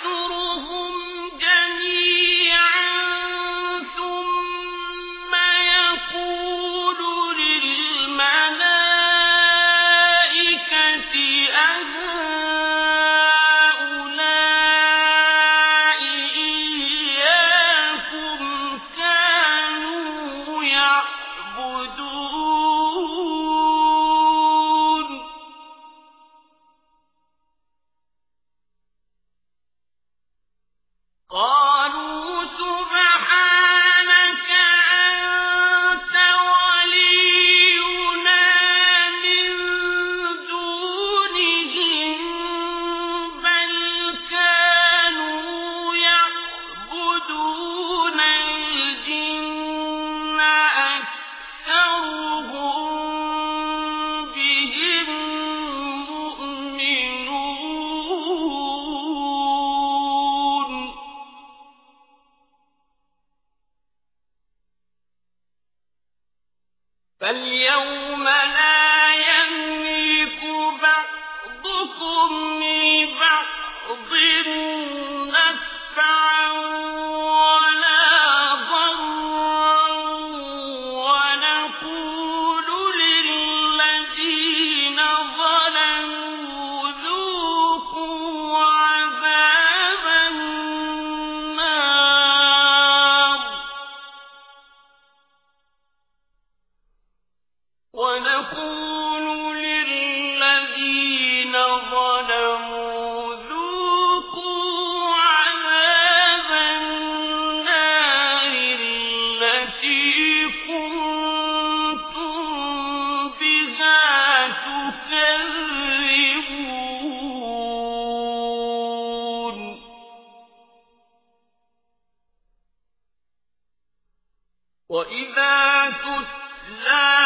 سرور فاليوم لا يملك بعضكم لبعض. وإذا تتلى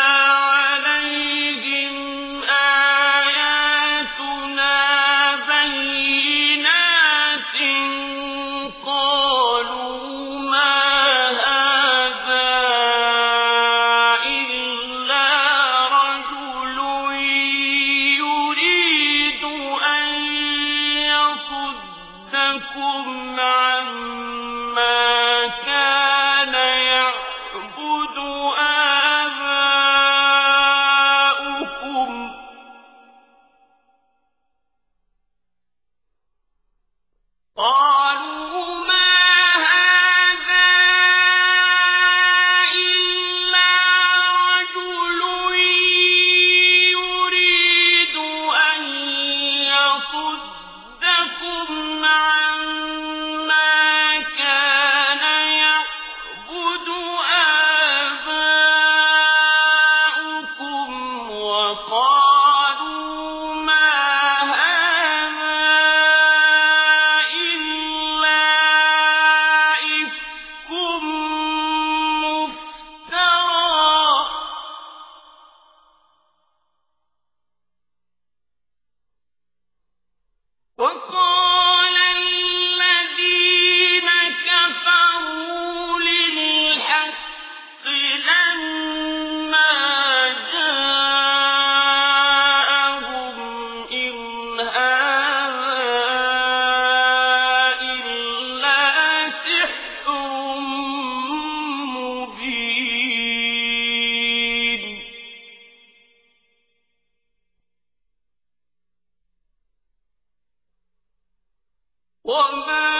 وما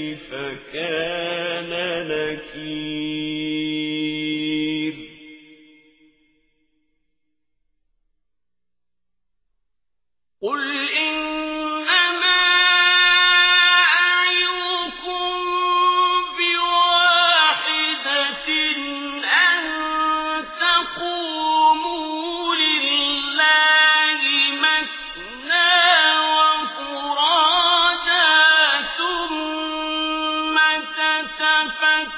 تفكروا